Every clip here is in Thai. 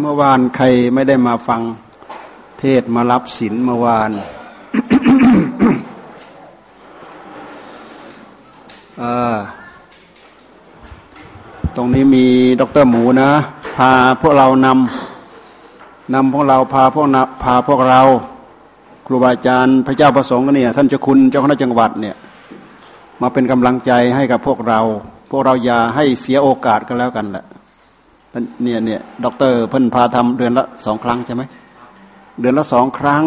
เมื่อวานใครไม่ได้มาฟังเทศมารับศีลเมื่อวานตรงนี้มีดรหมูนะ พาพวกเรานำนำพวกเราพาพวกนพาพวกเรา ครูบาอาจารย์พระเจ้าประสงค์เนี่ยท่านเจ้าคุณเจ้าคณะจังหวัดเนี่ย มาเป็นกำลังใจให้กับพวกเรา พวกเราอย่าให้เสียโอกาสกันแล้วกันแหละ เนี่ยเนี่ยด็อกเตอร์เพิ่นพาทำเดือนละสองครั้งใช่ไหมเดือนละสองครั้ง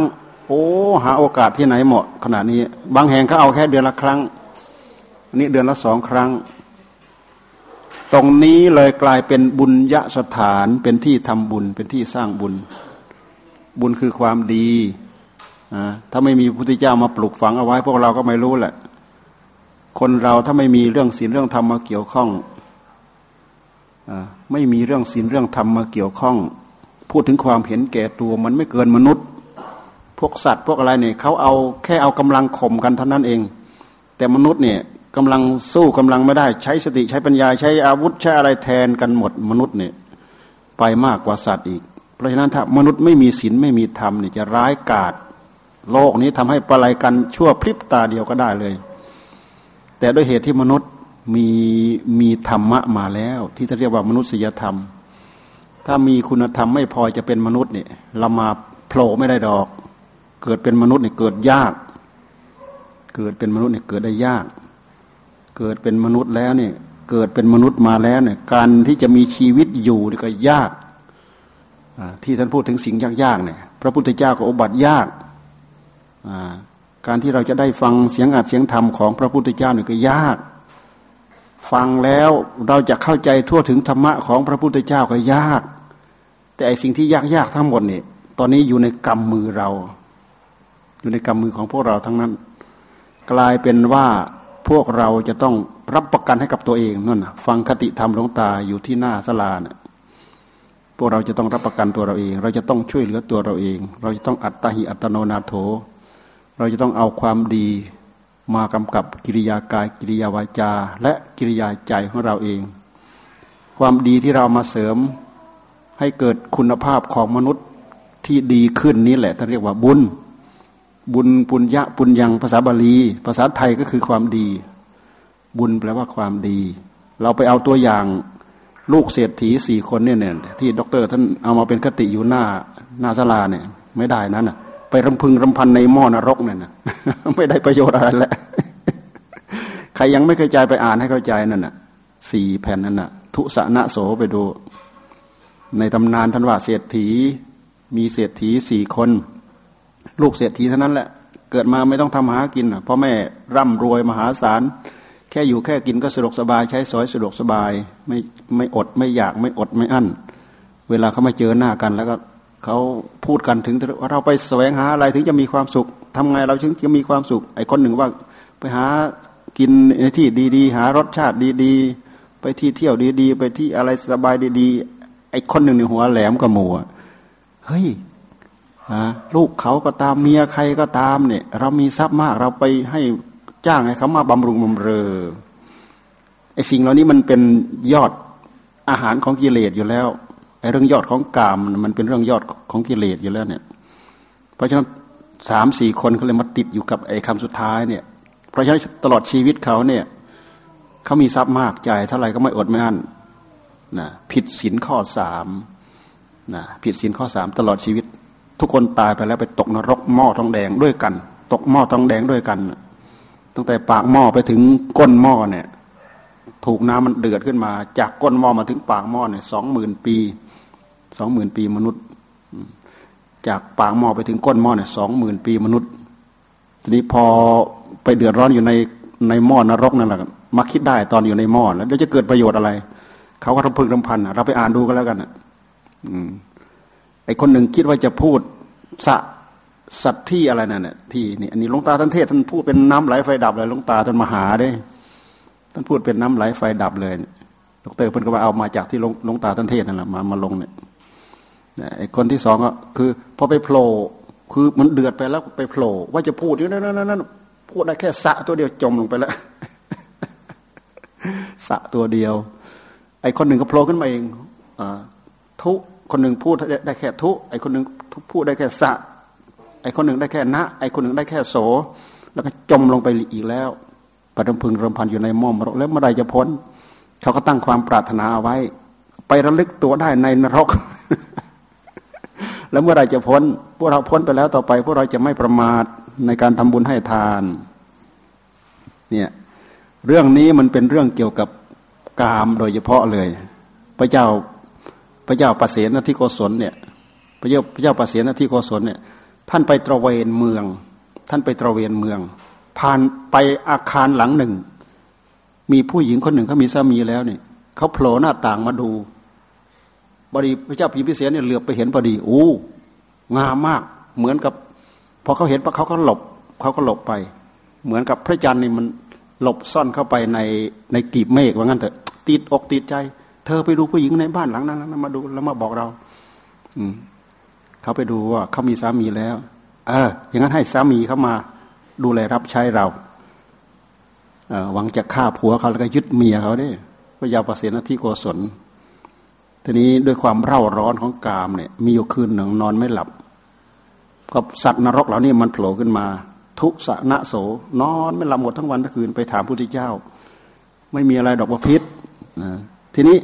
โอ้หาโอกาสที่ไหนเหมาะขนาดนี้ บางแห่งเขาเอาแค่เดือนละครั้งอันนี้เดือนละสองครั้ง ตรงนี้เลยกลายเป็นบุญยะสถานเป็นที่ทำบุญเป็นที่สร้างบุญ บุญคือความดีถ้าไม่มีพระพุทธเจ้ามาปลุกฝังเอาไว้ พวกเราก็ไม่รู้แหละ คนเราถ้าไม่มีเรื่องศีลเรื่องธรรมมาเกี่ยวข้อง ไม่มีเรื่องศีลเรื่องธรรมมาเกี่ยวข้อง พูดถึงความเห็นแก่ตัวมันไม่เกินมนุษย์ พวกสัตว์พวกอะไรเนี่ยเขาเอาแค่เอากำลังข่มกันเท่านั้นเอง แต่มนุษย์เนี่ยกำลังสู้กำลังไม่ได้ใช้สติใช้ปัญญาใช้อาวุธใช้อะไรแทนกันหมดมนุษย์เนี่ยไปมากกว่าสัตว์อีก เพราะฉะนั้นถ้ามนุษย์ไม่มีศีลไม่มีธรรมเนี่ยจะร้ายกาจโลกนี้ทำให้ประลายกันชั่วพริบตาเดียวก็ได้เลย แต่ด้วยเหตุที่มนุษย์ มีมีธรรมะมาแล้ว ที่จะเรียกว่ามนุษยธรรม ถ้ามีคุณธรรมไม่พอจะเป็นมนุษย์เนี่ยเรามาโผล่ไม่ได้ดอก เกิดเป็นมนุษย์เนี่ยเกิดยาก เกิดเป็นมนุษย์เนี่ยเกิดได้ยาก เกิดเป็นมนุษย์แล้วเนี่ยเกิดเป็นมนุษย์มาแล้วเนี่ยการที่จะมีชีวิตอยู่นี่ก็ยากที่ท่านพูดถึงสิ่งยากๆเนี่ยพระพุทธเจ้าก็อบัติยากการที่เราจะได้ฟังเสียงอัดเสียงธรรมของพระพุทธเจ้าเนี่ยก็ยาก ฟังแล้วเราจะเข้าใจทั่วถึงธรรมะของพระพุทธเจ้าก็ยาก แต่ไอสิ่งที่ยากยากทั้งหมดนี่ตอนนี้อยู่ในกำมือเรา อยู่ในกำมือของพวกเราทั้งนั้น กลายเป็นว่าพวกเราจะต้องรับประกันให้กับตัวเองนั่นฟังคติธรรมหลวงตาอยู่ที่หน้าสลาเนี่ยพวกเราจะต้องรับประกันตัวเราเอง เราจะต้องช่วยเหลือตัวเราเอง เราจะต้องอัตตาหิอัตโนนาโถ เราจะต้องเอาความดี มากำกับกิริยากายกิริยาวาจา และกิริยาใจของเราเอง ความดีที่เรามาเสริมให้เกิดคุณภาพของมนุษย์ที่ดีขึ้นนี้แหละท่านเรียกว่าบุญ บุญปุญญะปุญญังภาษาบาลี ภาษาไทยก็คือความดี บุญแปลว่าความดี เราไปเอาตัวอย่างลูกเศรษฐีสี่คนเนี่ยเนี่ยที่ด็อกเตอร์ท่านเอามาเป็นคติอยู่หน้าหน้าสลาเนี่ยไม่ได้นั้นอะ ไปรำพึงรำพันในหม้อนรกเนี่ยนะไม่ได้ประโยชน์อะไรแหละใครยังไม่เคยใจไปอ่านให้เข้าใจนั่นน่ะสี่แผ่นนั่นน่ะ ทุสนะโสไปดู ในตำนานท่านว่าเศรษฐี มีเศรษฐีสี่คน ลูกเศรษฐีเท่านั้นแหละ เกิดมาไม่ต้องทำหากินพ่อแม่ร่ำรวยมหาศาลแค่อยู่แค่กินก็สะดวกสบายใช้สอยสะดวกสบาย ไม่ไม่อดไม่อยากไม่อดไม่อั้น เวลาเขามาเจอหน้ากันแล้วก็ เขาพูดกันถึงว่าเราไปแสวงหาอะไรถึงจะมีความสุขทำไงเราถึงจะมีความสุข ไอ้คนหนึ่งว่าไปหากินในที่ดีๆ หารสชาติดีๆ ไปที่เที่ยวดีๆ ไปที่อะไรสบายดีๆ ไอ้คนหนึ่งในหัวแหลมกับหมูเฮ้ยลูกเขาก็ตามเมียใครก็ตามเนี่ย เรามีทรัพย์มากเราไปให้จ้างให้เขามาบำรุงบำเรอไอ้สิ่งเหล่านี้มันเป็นยอดอาหารของกิเลสอยู่แล้ว เรื่องยอดของกามมันเป็นเรื่องยอดของกิเลสอยู่แล้วเนี่ย เพราะฉะนั้นสามสี่คนเขาเลยมาติดอยู่กับไอ้คำสุดท้ายเนี่ย เพราะฉะนั้นตลอดชีวิตเขาเนี่ยเขามีทรัพย์มากใจเท่าไหร่ก็ไม่อดไม่อั้นนะผิดศีลข้อสามนะผิดศีลข้อสามตลอดชีวิต ทุกคนตายไปแล้วไปตกนรกหม้อทองแดงด้วยกัน ตกหม้อทองแดงด้วยกัน ตั้งแต่ปากหม้อไปถึงก้นหม้อเนี่ย ถูกน้ำมันเดือดขึ้นมา จากก้นหม้อมาถึงปากหม้อเนี่ยสองหมื่นปี สองหมื่นปีมนุษย์ จากปากหม้อไปถึงก้นหม้อเนี่ยสองหมื่นปีมนุษย์ ทีนี้พอไปเดือดร้อนอยู่ในในหม้อนรกนั่นแหละมาคิดได้ตอนอยู่ในหม้อแล้วจะเกิดประโยชน์อะไร เขาก็รำพึงรำพันเราไปอ่านดูกันแล้วกันอืมไอคนหนึ่งคิดว่าจะพูดสะสัตว์ที่อะไรนั่นเนี่ยที่นี่อันนี้ลงตาท่านเทศท่านพูดเป็นน้ำไหลไฟดับเลยลงตาท่านมหาได้ท่านพูดเป็นน้ำไหลไฟดับเลยดรเพิ่นก็ว่าเอามาจากที่ลงตาท่านเทศนั่นแหละมามาลงเนี่ย ไอ้คนที่สองก็คือพอไปโผล่คือมันเดือดไปแล้วไปโผล่ว่าจะพูดอยู่นั่นนั่นนั่นพูดได้แค่สะตัวเดียวจมลงไปแล้วสะตัวเดียว ไอ้คนหนึ่งก็โผล่ขึ้นมาเองอทุคนหนึ่งพูดได้แค่ทุ ไอคนหนึ่งพูดได้แค่สะ ไอ้คนหนึ่งได้แค่นะ ไอ้คนหนึ่งได้แค่โส แล้วก็จมลงไปอีกแล้วปรำพึงรำพันอยู่ในม่อมรกแล้วเมื่อไรจะพ้น เขาก็ตั้งความปรารถนาเอาไว้ ไประลึกตัวได้ในนรก แล้วเมื่อไรจะพ้น พวกเราพ้นไปแล้วต่อไป พวกเราจะไม่ประมาทในการทำบุญให้ทาน เนี่ยเรื่องนี้มันเป็นเรื่องเกี่ยวกับกามโดยเฉพาะเลย พระเจ้าพระเจ้าปเสนที่โกศลเนี่ยพระเจ้าพระเจ้าปเสนที่โกศลเนี่ย ท่านไปตระเวนเมือง ท่านไปตระเวนเมือง ผ่านไปอาคารหลังหนึ่ง มีผู้หญิงคนหนึ่งเขามีสามีแล้วเนี่ยเขาโผล่หน้าต่างมาดู บดีพระเจ้าพิมพิเศษเนี่ยเหลือบไปเห็นพอดีโอ้งามมาก เหมือนกับพอเขาเห็นพอเขาก็หลบเขาก็หลบไป เหมือนกับพระจันทร์นี่มันหลบซ่อนเข้าไปในในกีบเมฆว่างั้นเถอะติดอกติดใจ เธอไปดูผู้หญิงในบ้านหลังนั้นมาดูแล้วมาบอกเรา อืมเขาไปดูว่าเขามีสามีแล้ว เอออย่างนั้นให้สามีเขามา ดูแลรับใช้เราเอหวังจะฆ่าผัวเขาแล้วก็ยึดเมียเขาเนี่ยพระยาประสิทธิโกศล ทีนี้ด้วยความเร่าร้อนของกามเนี่ย มีอยู่คืนหนึ่งนอนไม่หลับ ก็สัตว์นรกเหล่านี้มันโผล่ขึ้นมา ทุสะนะโส นอนไม่หลับหมดทั้งวันทั้งคืนไปถามพระพุทธเจ้า ไม่มีอะไรดอกว่าพิษนะทีนี้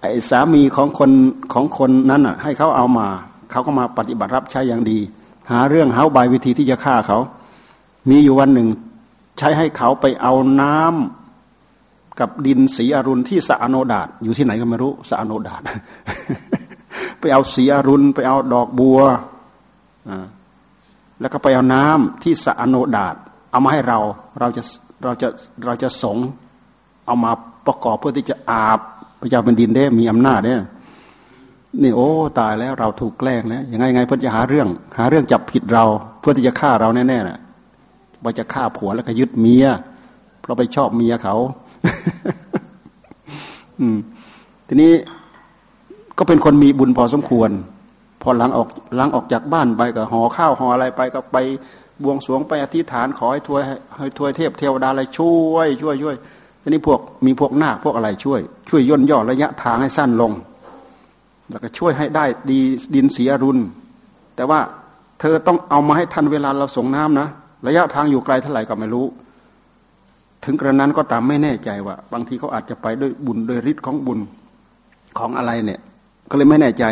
ไอ้สามีของคนของคนนั้นอะ ให้เขาเอามา เขาก็มาปฏิบัติรับใช้อย่างดี หาเรื่องหาใบวิธีที่จะฆ่าเขา มีอยู่วันหนึ่ง ใช้ให้เขาไปเอาน้ำ กับดินสีอรุณที่สะอโนดาตอยู่ที่ไหนก็ไม่รู้สะอโนดาตไปเอาสีอรุณไปเอาดอกบัวแล้วก็ไปเอาน้ำที่สะอโนดาตเอามาให้เราเราจะเราจะเราจะสงเอามาประกอบเพื่อที่จะอาบพระเจ้าเป็นดินได้มีอำนาจเนี่ยนี่โอ้ตายแล้วเราถูกแกล้งแล้วยังไงไงเพื่อจะหาเรื่อง หาเรื่องจับผิดเรา เพื่อที่จะฆ่าเราแน่ๆน่ะว่าจะฆ่าผัวแล้วก็ยึดเมียเพราะไปชอบเมียเขา ทีนี้ก็เป็นคนมีบุญพอสมควร พอหลังออกหลังออกจากบ้านไปก็ห่อข้าวห่ออะไรไปก็ไปบวงสรวงไปอธิษฐานขอให้ทวยให้ทวยเทพเทวดาอะไรช่วยช่วยช่วยทีนี้พวกมีพวกนาคพวกอะไรช่วย ช่วยย่นย่อระยะทางให้สั้นลง แล้วก็ช่วยให้ได้ดีดินเสียรุนแต่ว่าเธอต้องเอามาให้ทันเวลาเราส่งน้ำนะ ระยะทางอยู่ไกลเท่าไหร่ก็ไม่รู้ ถึงกระนั้นก็ตามไม่แน่ใจว่า บางทีเขาอาจจะไปด้วยบุญโดยฤทธิ์ของบุญของอะไรเนี่ย ก็เลยไม่แน่ใจ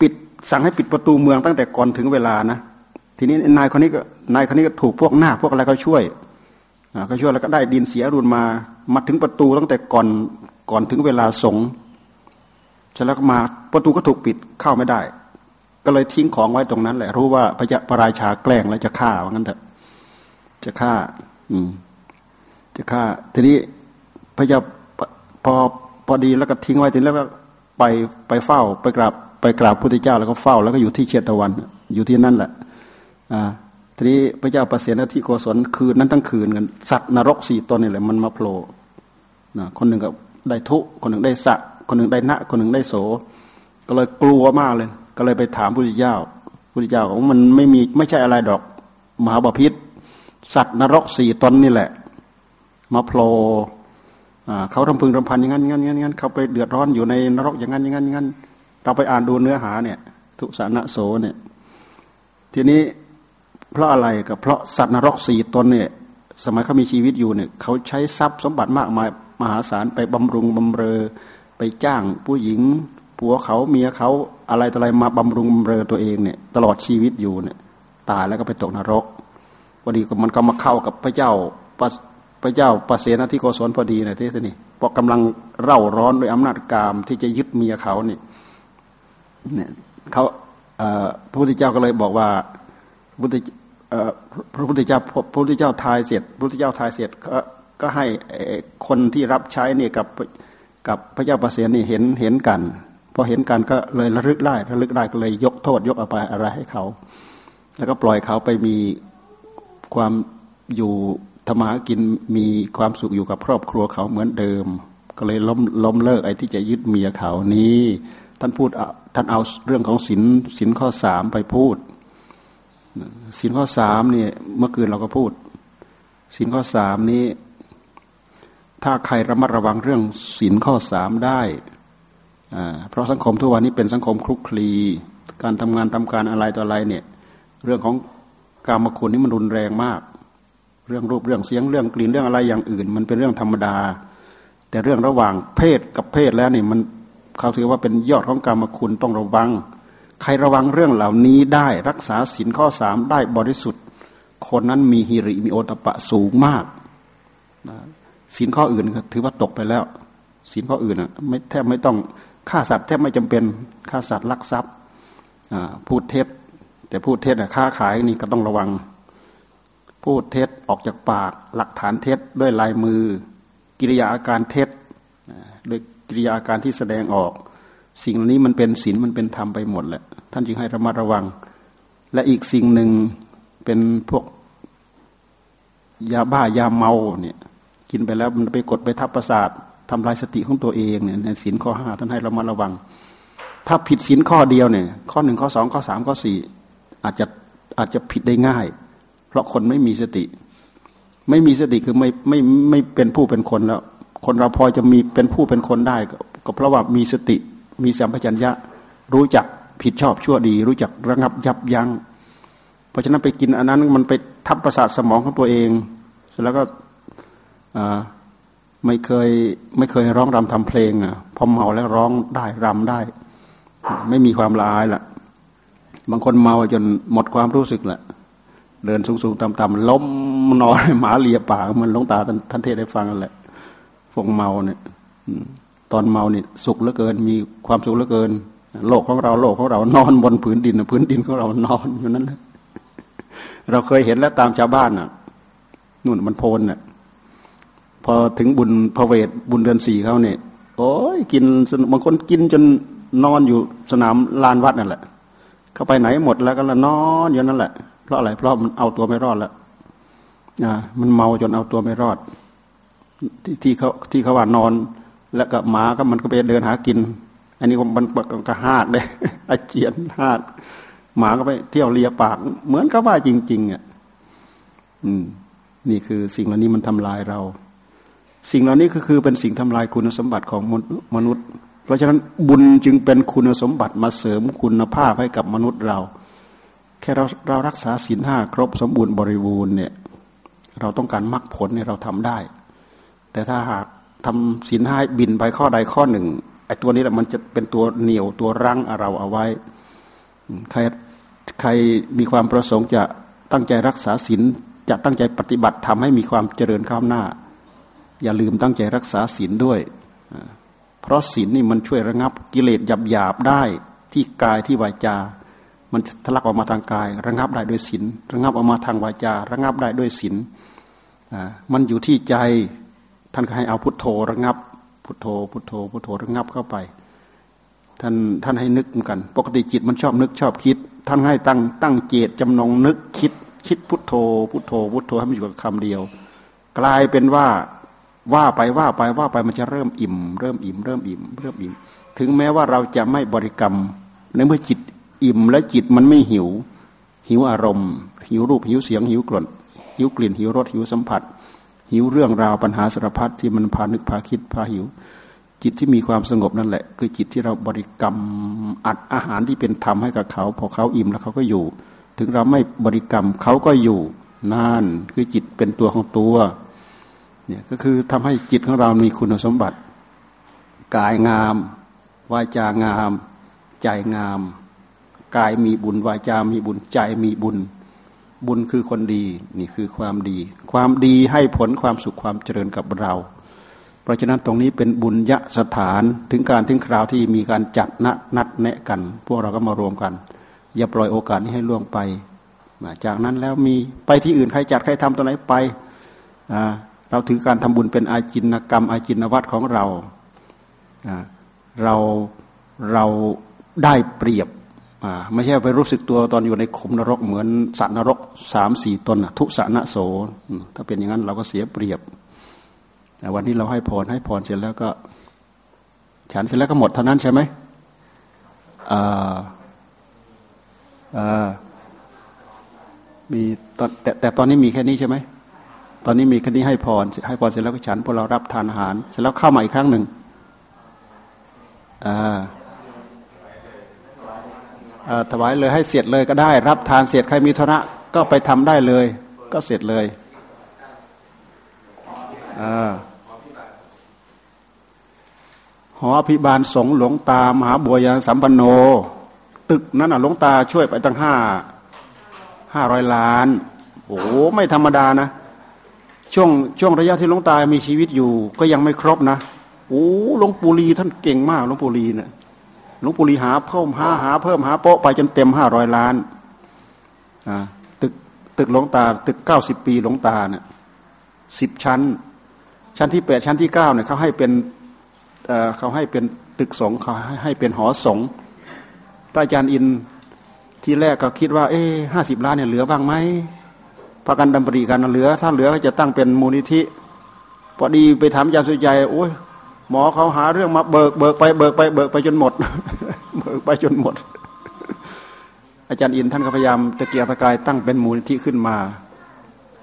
ปิดสั่งให้ปิดประตูเมืองตั้งแต่ก่อนถึงเวลานะ ทีนี้นายคนนี้ก็นายคนนี้ก็ถูกพวกหน้าพวกอะไรเขาช่วยเขาช่วยแล้วก็ได้ดินเสียรุนมามาถึงประตูตั้งแต่ก่อนก่อนถึงเวลาสงเสร็จแล้วมาประตูก็ถูกปิดเข้าไม่ได้ ก็เลยทิ้งของไว้ตรงนั้นแหละ รู้ว่าพระพระราชาแกล้งแล้วจะฆ่าว่างั้นเถอะจะฆ่า จะฆ่า ทีนี้พระเจ้าพอพอดีแล้วก็ทิ้งไว้ทีแล้วก็ไปไปเฝ้า ไปกราบไปกราบพระพุทธเจ้าแล้วก็เฝ้า แล้วก็อยู่ที่เชตวัน อยู่ที่นั่นแหละอ่าทีนี้พระเจ้าประเสนที่โกศลคืนนั้นทั้งคืนกันสัตว์นรกสี่ตนนี่แหละมันมาโผล่นะคนหนึ่งก็ได้ทุคนหนึ่งได้สักคนหนึ่งได้ณคนหนึ่งได้โส ก็เลยกลัวมากเลย ก็เลยไปถามพุทธเจ้าพุทธเจ้าบอกมันไม่มีไม่ใช่อะไรดอกมหาบาพิษ สัตว์นรกสี่ตนนี่แหละ มาโผล่เขาทำพึงรำพันอย่างนั้นอย่างนั้นอย่างนั้นเขาไปเดือดร้อนอยู่ในนรกอย่างนั้นอย่างนั้นอย่างนั้น เราไปอ่านดูเนื้อหาเนี่ย ทุสานะโสเนี่ย ทีนี้เพราะอะไรกับเพราะสัตว์นรกสี่ตนเนี่ย สมัยเขามีชีวิตอยู่เนี่ยเขาใช้ทรัพย์สมบัติมากมายมหาศาลไปบำรุงบำเรอ ไปจ้างผู้หญิงผัวเขาเมียเขาอะไรต่ออะไรมาบำรุงบำเรอตัวเองเนี่ย ตลอดชีวิตอยู่เนี่ย ตายแล้วก็ไปตกนรก พอดีมันก็มาเข้ากับพระเจ้าพระเจ้าประเสนที่โกศลพอดีนะที่นี่พอกำลังเร่าร้อนด้วยอำนาจกามที่จะยึดเมียเขาเนี่ยเนี่ยเขาพระพุทธเจ้าก็เลยบอกว่าพุทธพระพุทธเจ้าพระพุทธเจ้าทายเสร็จพระพุทธเจ้าทายเสร็จก็ก็ให้คนที่รับใช้เนี่ยกับกับพระเจ้าประเสียนี่เห็นเห็นกันพอเห็นกันก็เลยระลึกได้ระลึกได้ก็เลยยกโทษยกอภัยอะไรให้เขา แล้วก็ปล่อยเขาไปมี ความอยู่ธรรมากินมีความสุขอยู่กับครอบครัวเขาเหมือนเดิม ก็เลยล้มล้มเลิกไอ้ที่จะยึดเมียเขานี้ ท่านพูดท่านเอาเรื่องของศินศินข้อสามไปพูดศินข้อสามเนี่ยเมื่อคืนเราก็พูดศินข้อสามนี้ ถ้าใครระมัดระวังเรื่องศีลข้อสามได้เพราะสังคมทุกวันนี้เป็นสังคมคลุกคลี การทำงานทำการอะไรต่ออะไรเนี่ย เรื่องของ กามคุณนี่มันรุนแรงมาก เรื่องรูปเรื่องเสียงเรื่องกลิ่นเรื่องอะไรอย่างอื่น มันเป็นเรื่องธรรมดา แต่เรื่องระหว่างเพศกับเพศแล้วนี่มันเขาถือว่าเป็นยอดของกามคุณต้องระวัง ใครระวังเรื่องเหล่านี้ได้รักษาศีลข้อสามได้บริสุทธิ์ คนนั้นมีฮิริมีโอตปะสูงมากศีลข้ออื่นถือว่าตกไปแล้วศีลข้ออื่นอะไม่แทบไม่ต้องฆ่าสัตว์แทบไม่จำเป็นฆ่าสัตว์ลักทรัพย์พูดเท็จ แต่พูดเท็จค้าขายนี่ก็ต้องระวัง พูดเท็จออกจากปาก หลักฐานเท็จด้วยลายมือ กิริยาอาการเท็จด้วยกิริยาอาการที่แสดงออก สิ่งเหล่านี้มันเป็นศีลมันเป็นธรรมไปหมดแหละท่านจึงให้ระมัดระวัง และอีกสิ่งหนึ่งเป็นพวกยาบ้ายาเมาเนี่ยกินไปแล้วมันไปกดไปทับประสาททำลายสติของตัวเองเนี่ยในศีลข้อห้าท่านให้ระมัดระวัง ถ้าผิดศีลข้อเดียวเนี่ยข้อหนึ่งข้อสองข้อสามข้อสี่ อาจจะอาจจะผิดได้ง่าย เพราะคนไม่มีสติ ไม่มีสติคือไม่ไม่ไม่เป็นผู้เป็นคนแล้ว คนเราพอจะมีเป็นผู้เป็นคนได้ ก็เพราะว่ามีสติมีสัมปชัญญะ รู้จักผิดชอบชั่วดี รู้จักระงับยับยัง้งเพราะฉะนั้นไปกินอันนั้นมันไปทับประสาทสมองของตัวเองเสร็จแล้วก็ไม่เคยไม่เคยร้องรำทำเพลงอะพอเมาแล้วร้องได้รำได้ ไม่มีความละอายละ บางคนเมาจนหมดความรู้สึกแหละเดินสูงๆต่ำๆล้มนอนหมาเลียปากมันลงตาท่านเทศได้ฟังแหละพวกเมาเนี่ยตอนเมาเนี่ยสุขเหลือเกิน มีความสุขเหลือเกิน โลกของเราโลกของเรานอนบนผืนดินพื้นดินของเรานอนอยู่นั้นเราเคยเห็นแล้วตามชาวบ้านอะนู่นมันโพนน่ะพอถึงบุญพระเวทบุญเดือนสี่เขาเนี่ยโอ้ยกินบางคนกินจนนอนอยู่สนามลานวัดนั่นแหละ เข้าไปไหนหมดแล้วก็ละนอนอยู่นั่นแหละ เพราะอะไรเพราะมันเอาตัวไม่รอดแล้วอ่ามันเมาจนเอาตัวไม่รอด ที่ที่เขาที่เขาว่านอน แล้วก็หมาก็มันก็ไปเดินหากิน อันนี้มันก็หาดเลยอาเจียนหาดหมาก็ไปเที่ยวเลียปาก เหมือนกับว่าจริง ๆอะอืม นี่คือสิ่งเหล่านี้มันทำลายเรา สิ่งเหล่านี้ก็คือเป็นสิ่งทำลายคุณสมบัติของมนุษย์ เพราะฉะนั้นบุญจึงเป็นคุณสมบัติมาเสริมคุณภาพให้กับมนุษย์เรา แค่เราเรารักษาศีลห้าครบสมบูรณ์บริบูรณ์เนี่ยเราต้องการมรรคผลเนี่ยเราทำได้ แต่ถ้าหากทำศีลห้าบินไปข้อใดข้อหนึ่งไอ้ตัวนี้แหละมันจะเป็นตัวเหนียวตัวรั้งเราเอาไว้ใครใครมีความประสงค์จะตั้งใจรักษาศีลจะตั้งใจปฏิบัติทำให้มีความเจริญข้ามหน้า อย่าลืมตั้งใจรักษาศีลด้วย เพราะศีลนี่มันช่วยระงับกิเลสหยาบหยาบได้ที่กายที่วาจา มันทะลักออกมาทางกาย ระงับได้ด้วยศีลระงับออกมาทางวาจา ระงับได้ด้วยศีลมันอยู่ที่ใจท่านก็ให้เอาพุทโธระงับ พุทโธ พุทโธ พุทโธระงับเข้าไป ท่านท่านให้นึกเหมือนกัน ปกติจิตมันชอบนึกชอบคิด ท่านให้ตั้งตั้งเจตจำนงนึกคิด คิดพุทโธ พุทโธ พุทโธให้มันอยู่กับคำเดียว กลายเป็นว่า ว่าไปว่าไปว่าไปมันจะเริ่มอิ่ม เริ่มอิ่ม เริ่มอิ่มเริ่มอิ่ม ถึงแม้ว่าเราจะไม่บริกรรมในเมื่อจิตอิ่มและจิตมันไม่หิว หิวอารมณ์ หิวรูปหิวเสียงหิวกลิ่นหิวกลิ่นหิวรสหิวสัมผัส หิวเรื่องราวปัญหาสารพัดที่มันพานึกพาคิดพาหิว จิตที่มีความสงบนั่นแหละ คือจิตที่เราบริกรรมอัดอาหารที่เป็นธรรมให้กับเขา พอเขาอิ่มแล้วเขาก็อยู่ ถึงเราไม่บริกรรมเขาก็อยู่นั่นคือจิตเป็นตัวของตัว เนี่ยก็คือทำให้จิตของเรามีคุณสมบัติ กายงาม วาจางาม ใจงาม กายมีบุญ วาจามีบุญใจมีบุญ บุญคือคนดีนี่คือความดี ความดีให้ผลความสุขความเจริญกับเรา เพราะฉะนั้นตรงนี้เป็นบุญยะสถานถึงการถึงคราวที่มีการจัดนัดนัดแนะกัน พวกเราก็มารวมกัน อย่าปล่อยโอกาสนี้ให้ล่วงไปจากนั้นแล้วมีไปที่อื่นใครจัดใครทำตรงไหนไปอ่า เราถือการทำบุญเป็นอาจินกรรม อาจินวัตรของเรา เราเราได้เปรียบไม่ใช่ไปรู้สึกตัวตอนอยู่ในขุมนรกเหมือนสัตว์นรกสามสี่ตนทุสานโสถ้าเป็นอย่างนั้นเราก็เสียเปรียบแต่วันนี้เราให้พรให้พรเสร็จแล้วก็ ฉันเสร็จแล้วก็หมดเท่านั้นใช่ไหมมีแต่แต่ตอนนี้มีแค่นี้ใช่ไหม ตอนนี้มีคดีให้พรให้พรเสร็จแล้วก็ฉันพวกเรารับทานอาหาร เสร็จแล้วเข้ามาอีกครั้งหนึ่งอ่าถวายเลยให้เสร็จเลยก็ได้ รับทานเสร็จใครมีธุระก็ไปทำได้เลย ก็เสร็จเลยหอพิบาลสงหลวงตามหาบัวยาสัมปันโน ตึกนั้นอะหลวงตาช่วยไปตั้งห้าห้าร้อยล้าน โอ้ไม่ธรรมดานะ ช่วงช่วงระยะที่หลวงตามีชีวิตอยู่ ก็ยังไม่ครบนะโอ้หลวงปู่ลีท่านเก่งมากหลวงปู่ลีเนะี่ยหลวงปู่ลีหาเพิ่มหาหาเพิ่มหาโป๊ะไปจนเต็มห้าร้อยล้านตึกตึกหลวงตา ตึกเก้าสิบปีหลวงตาเนะ่ยสิบชั้น ชั้นที่แปดชั้นที่เก้าเนี่ยเขาให้เป็นเขาให้เป็นตึกสงเขาให้เป็นหอสงตาอาจารย์อินที่แรกก็คิดว่า เอ้ห้าสิบล้านเนี่ยเหลือบ้างไหม พากันดำริกันเหลือ ถ้าเหลือก็จะตั้งเป็นมูลนิธิพอดีไปถามอาจารย์สุใจโอ้ยหมอเขาหาเรื่องมาเบิกเบิกไปเบิกไปเบิกไปจนหมด เบิกไปจนหมด อาจารย์อินท่านก็พยายามตะเกียกตะกายตั้งเป็นมูลนิธิขึ้นมา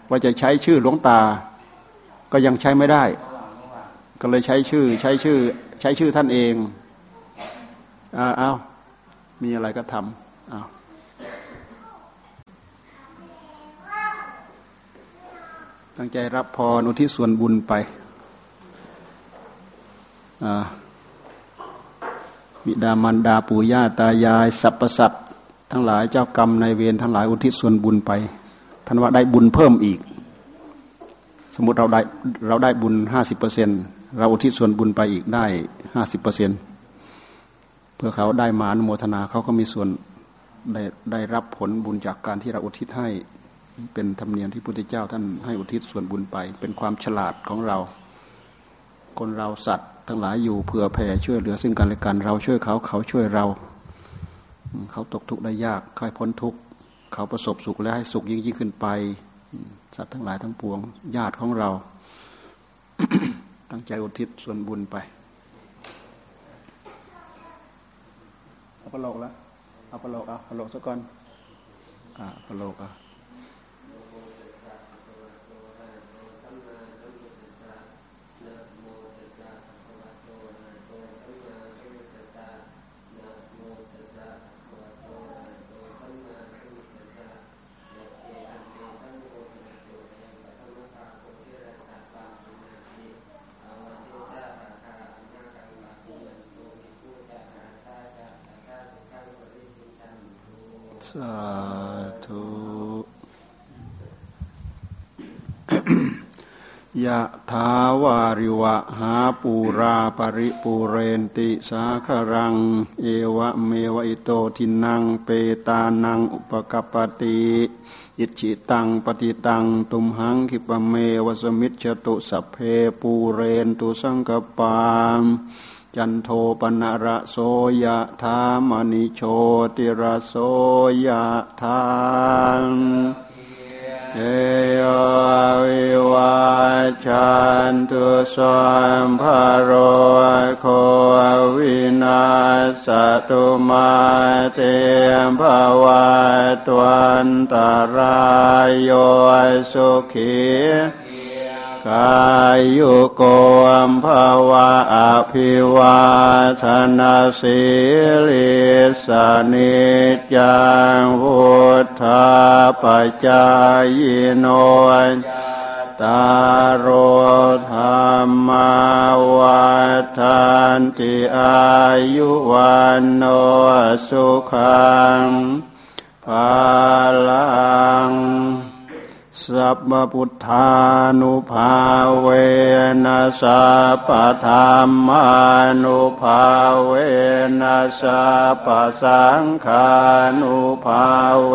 ว่าจะใช้ชื่อหลวงตา ก็ยังใช้ไม่ได้ ก็เลยใช้ชื่อใช้ชื่อ ใช้ชื่อท่านเองอ้าเอามีอะไรก็ทำอ้าว ตั้งใจรับพรอุทิศส่วนบุญไปบิดามารดาปู่ย่าตายายสรรพสัตว์ทั้งหลายเจ้ากรรมในเวรทั้งหลายอุทิศส่วนบุญไปท่านว่าได้บุญเพิ่มอีก สมมติเราได้เราได้บุญห้าสิบเปอร์เซ็นเราอุทิศส่วนบุญไปอีกได้ห้าสิบเปอร์เซ็นเพื่อเขาได้มาอนโมทนาเขาก็มีส่วนได้ได้รับผลบุญจากการที่เราอุทิศให้ เป็นธรรมเนียมที่พุทธเจ้าท่านให้อุทิศส่วนบุญไป เป็นความฉลาดของเรา คนเราสัตว์ ทั้งหลายอยู่เผื่อแผ่ช่วยเหลือซึ่งกันและกัน เราช่วยเขาเขาช่วยเรา เขาตกทุกข์ได้ยากค่อยพ้นทุกข์เขาประสบสุขและให้สุขยิ่งยิ่งขึ้นไป สัตว์ทั้งหลายทั้งปวงญาติของเรา ตั้งใจอุทิศส่วนบุญไปเอาปลอกแล้วเอาปลอกเอาปลอกซะก่อนอ่าปลอกอะ ยะถาวาริวะหาปูรา ปะริปูเรนติสาคะรัง เอวะเมวะอิโตทินนังเปตานังอุปะกัปปะติอิจฉิตังปัตถิตังตุมหัง ขิปปะเมวะ สะมิชฌะตุสัพเพปูเรนตุสังกัปปา จันโทปัณณะระโสยะถา มะณิโชติระโสยะถาม เอวิวาจันตุสัมภโรโควินาสตุมาเตมภาวตวันตารายโยสุขี กายโยโกอัมภาวะอภิวาทนาสิลิสานิจังพุทธาปจายโนตารโรธรรมวัฏานติอายุวันโนสุขังภาลัง สัพพุทธานุภาเวนัสปะธรรมานุภาเวนัสปะสังขานุภาเว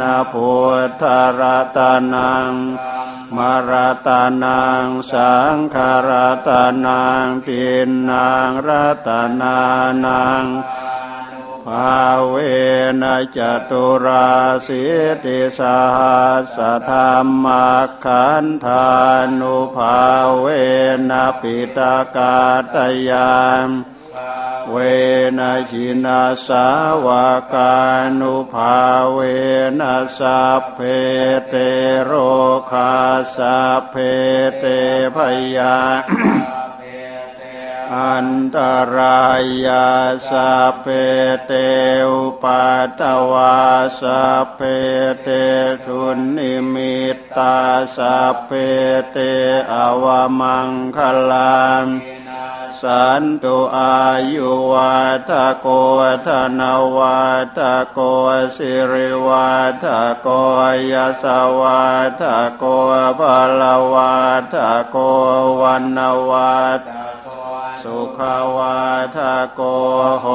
นะพุทธรัตนังมรตานังสังขารตานังปินนางรัตนานังาเวนะจตุราสิติสหัสธรรมขันธานุภาเวนะปิตากาตยามเวนะชินาสาวกานุภาเวนะสัพเพเตโรคาสัพเพเตพยา อันตรายาสเพเตอุปัตวาสเพเตสุนิมิตตาสเพเตอวมังคลังสันตุอายุวัตโกธนวัตโกสิริวัตโกยสวัตโกภลวัตโกวันวัต สุขาวาทาโกโห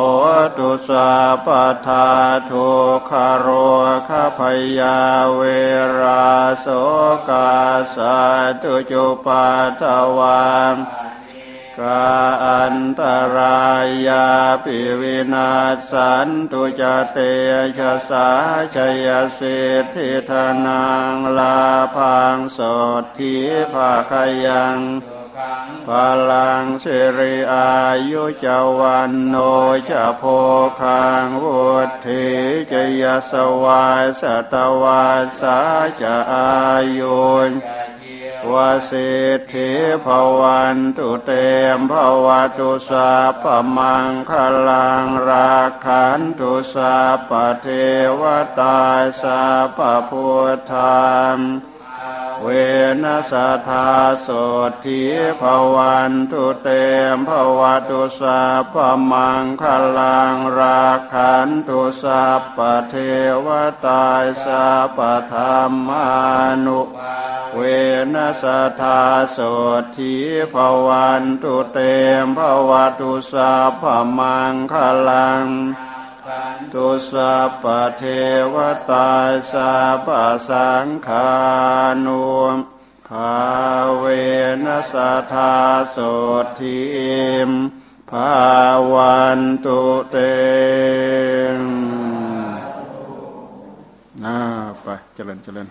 ตุสาปทาทุคารโรคพยาเวราโสกาสาตุจุปัตวามกาอันตรายาปิวินาสันตุจเตชะสาชยสิทธิธนังลาพังสดทีภาคยัง พลังสิริอายุจวันโนจะโพคังวุธิจยสวายสตวาสาจะอายุวสิทธิภวันตุเตมภวตุสาปมังคลังราขันตุสาปเทวตาสาปพุทธาม เวนัสธาโสทีภวันตุเตมภวตุสาปมังคลังราขันตุสาปเทวตาสาปธรรมานุเวนัสธาโสทีภวันตุเตมภวตุสาปมังคลัง ตุสัพปเทวตาสัพสังขานุภาเวนัสธาโสทิมภาวันตุเตมน่าไปเจริญเจริญ